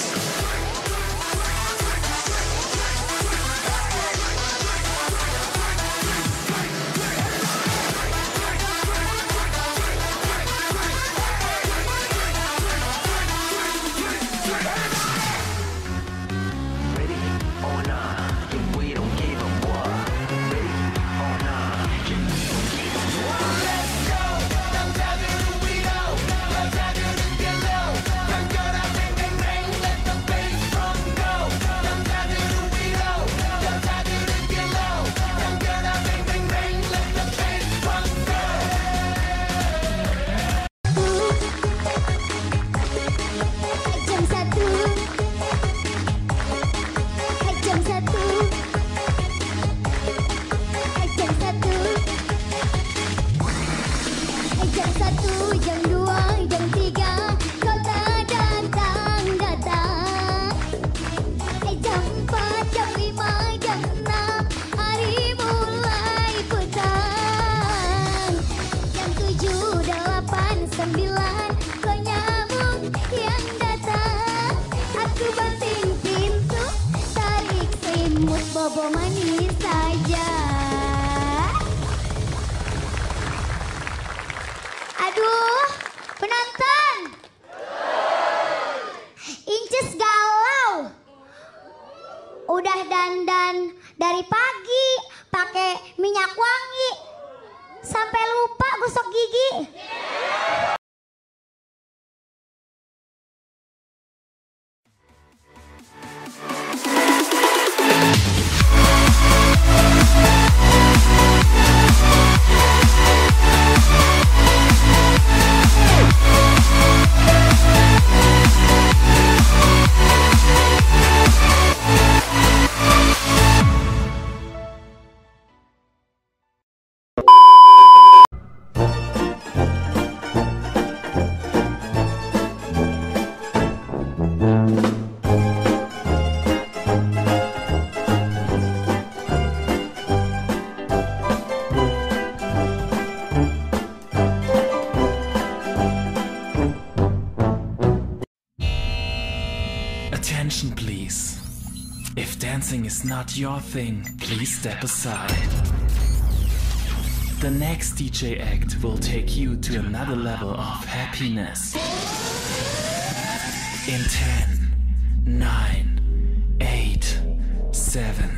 jam sembilan yang datang. Aku banting pintu tarik bobo manis saja. Aduh penonton! Inces galau. Udah dandan dari pagi pakai minyak wangi. Sampai lupa gosok gigi Attention, please. If dancing is not your thing, please step aside. The next DJ act will take you to another level of happiness. In 10, 9, 8, 7,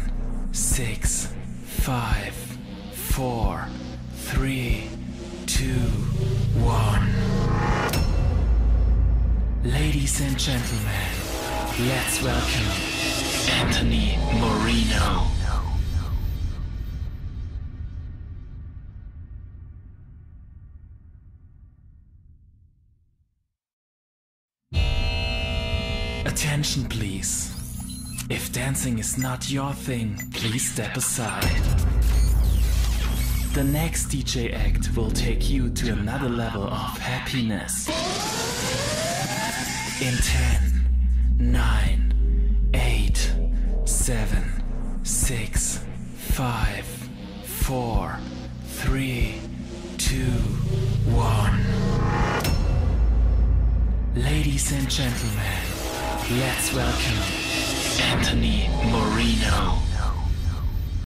6, 5, 4, 3, 2, 1. Ladies and gentlemen, let's welcome Anthony Moreno. Attention, please. If dancing is not your thing, please step aside. The next DJ act will take you to another level of happiness. In 10, 9, 8, 7, 6, 5, 4, 3, 2, 1. Ladies and gentlemen, let's welcome Anthony Moreno.